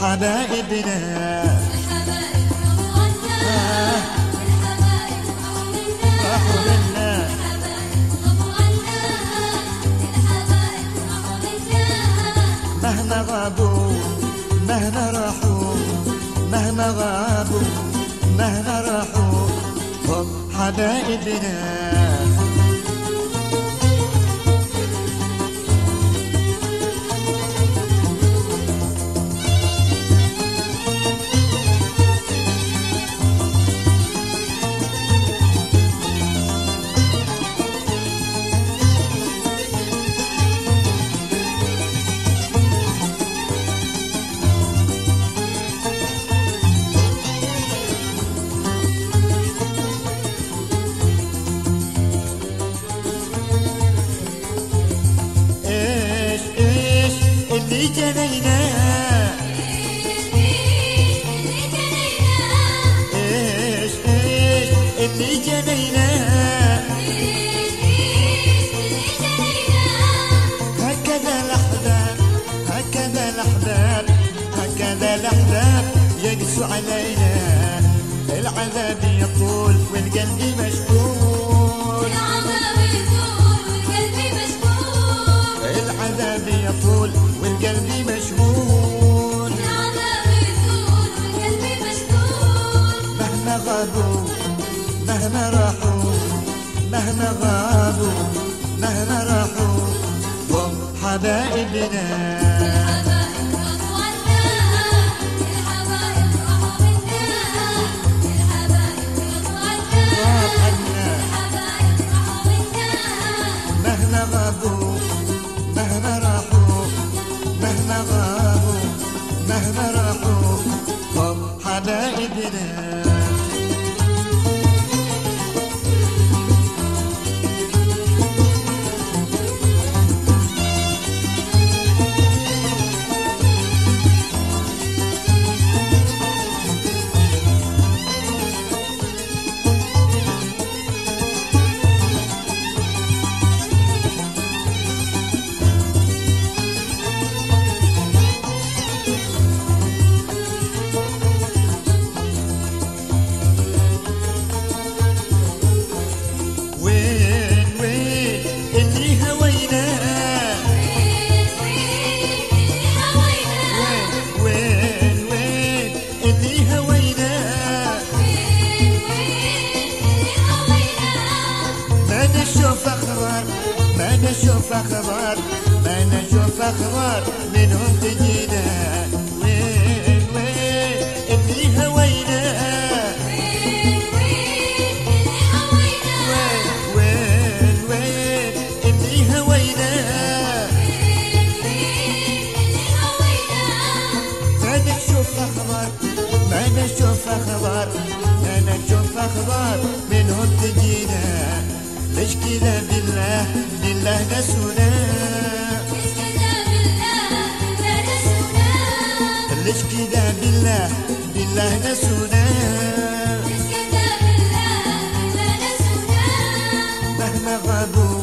حبايبنا الحبايب راحوا راحوا منا مهما غابوا مهما راحوا مهما غابوا مهما راحوا هم حبايبنا. اللي جنينا. هكذا الأحباب هكذا الأحباب هكذا الأحباب يقسو علينا. العذاب يطول والقلب مشغول العذاب يطول والقلب مشغول العذاب يطول والقلب مشغول. العذاب يطول والقلب مشغول. مهما غابوا مهما راحوا مهما غابوا مهما راحوا هم حبايبنا. غابوا مهما راحوا راحوا هم حبايبنا. ما نشوف أخبار ما نشوف أخبار منهم تجينا. وين وين اللي وين وين اللي هوينا. ما ما نشوف أخبار ما نشوف أخبار منهم تجينا. ليش كذا بالله بالله نسونا. ليش كذا بالله بالله نسونا. مهما غابوا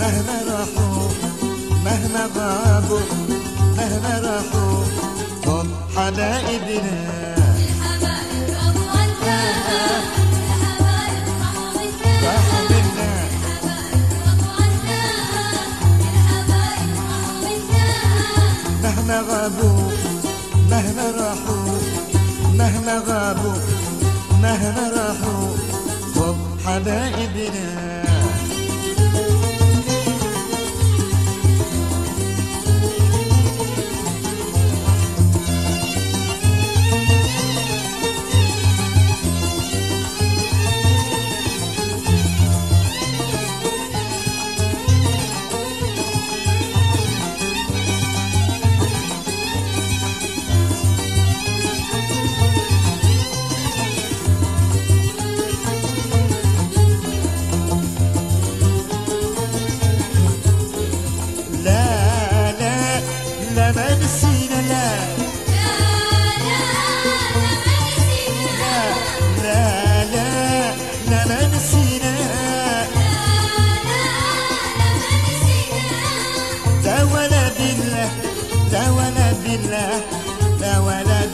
مهما راحوا مهما غابوا مهما راحوا. هم حبايبنا مهما غابوا مهما راحوا مهما غابوا مهما راحوا هم حبايبنا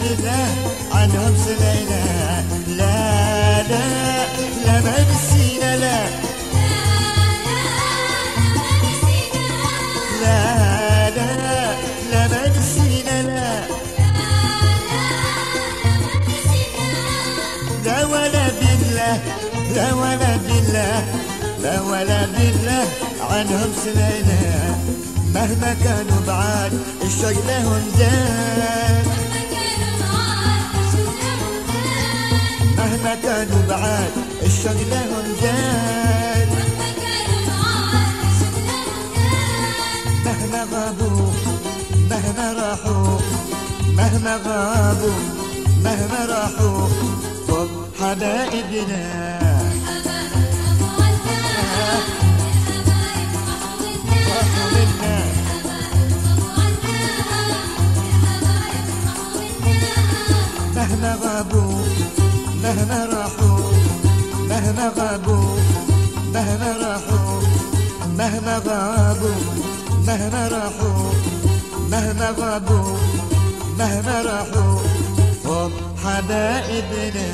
عاطفة عنهم سمعنا لا لا لا ما نسينا لا. لا لا لا ما نسينا لا. لا ولا بالله لا ولا بالله لا ولا بالله عنهم سمعنا مهما كانوا بعاد الشوق لهم زاد لهم زاد مهما غابوا مهما راحوا مهما غابوا مهما راحوا طب حبايبنا. مهما غابوا مهما راحوا مهما غابوا مهما راحوا مهما غابوا مهما راحوا مهما غابوا مهما راحوا. هم حبايبنا